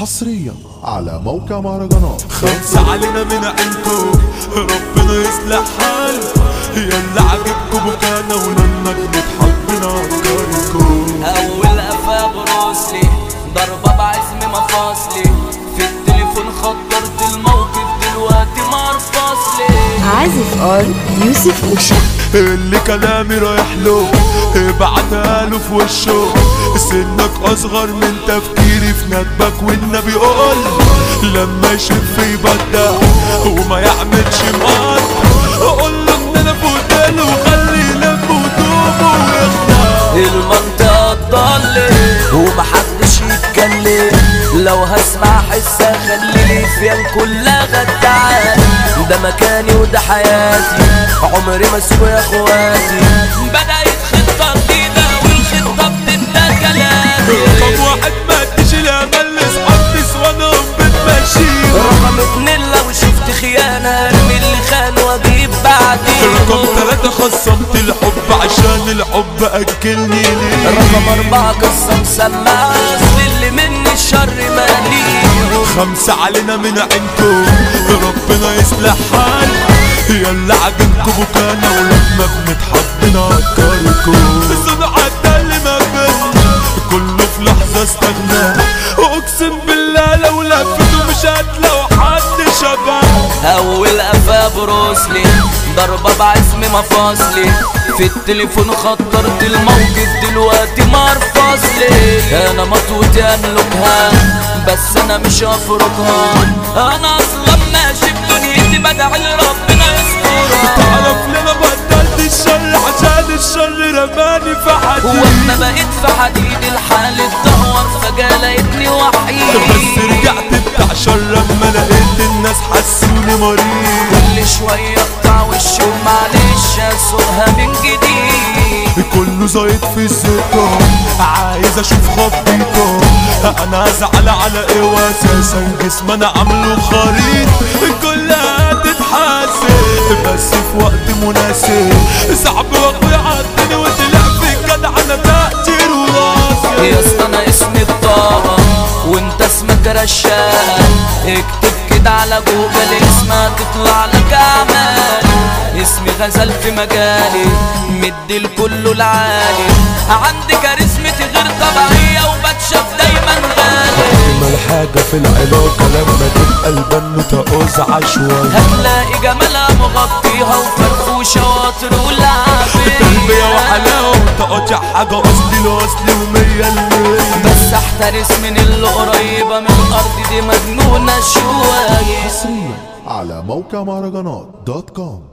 حصريا. على موقع مهرجانات. خمسة علينا من عندكم ربنا يصلح حال. يلا عجبكم بكانا ولما بنتحط نفكركم أول قفا بروسلي ضربة بعزم مفاصلي. في التليفون خطرت الموقف دلوقتي مرفصلي عازف اون يوسف وشا اللي كلامي رايح له ابعتها له في وشه. سنك أصغر من تفكيري في ندبك والنبي قول لما يشف يبدع وما يعملش مقاط قول له إن أنا فوتله وخلي يلم هدومه ويخلع المنطقة ضلت ومحدش يتكلم. لو هسمع حسة خلي لي كلها غدعان. ده مكاني وده حياتي. عمري ما أسوي يا اخواتي. بدأت خطة جديدة والخطة بتبدأ كلامي. رقم واحد ما اديش الامل لاصحاب نسوانهم بتمشي. رقم اتنين لو شفت خيانة ارمي اللي خان واجيب بعدين رقم ثلاثة خصمت الحب عشان الحب أكلني ليه؟ رقم أربعة قصة مسمعة أصل اللي مني الشر مالي. خمسة علينا من عينكم ربنا يصلح حال يلا عجنكم بكانا ولما بنتحط نفكركم صنع اللي ما بينا كله في لحظة استغنى أقسم بالله لو لفته مش هتلاقوا حد شبه. أول قفا بروسلي. ضربة بعزم مفاصلي في التليفون خطرت الموقف دلوقتي مرفصلي أنا مطوتي أملكها بس أنا مش هفركها. أنا أصلا ماشي. بدعي لربنا يسترها. تعرف لنا بدلت الشر عشان الشر رماني في حديد. وأنا بقيت في حديد الحال اتدهور فجأة لقيتني وحيد. بس رجعت بتاع شر لما لقيت الناس حسوني مريض. كل شوية اقطع وشي ومعلش أسوقها من جديد. كله زايد في الثقة عايز أشوف خطيطة أنا ازعل على إيه واساسا؟ جسم أنا عامله خريط كلها تتحاسب بس في وقت مناسب. صعب واخويا عدني وطلع في الجدع أنا تقدير وراسي يا اسطى أنا اسمي بطاقة وانت اسمك رشاد. اكتب كده على جوجل اسمها تطلع لك أعمال. اسمي غزل في مجالي مدي لكله العالي. عندي كاريزما تي غير غالي اجمل حاجة في العلاقة لما تبقى البنوتة قزعة شوية هتلاقي جمالها مغطيها وفرفوشة وقطر ولعبية تربية وحلاوة وتقطع حاجة أصلي لأصلي ومية المية بس احترس من اللي قريبة من الأرض دي مجنونة شوية. حصريا على موقع مهرجانات دوت كوم.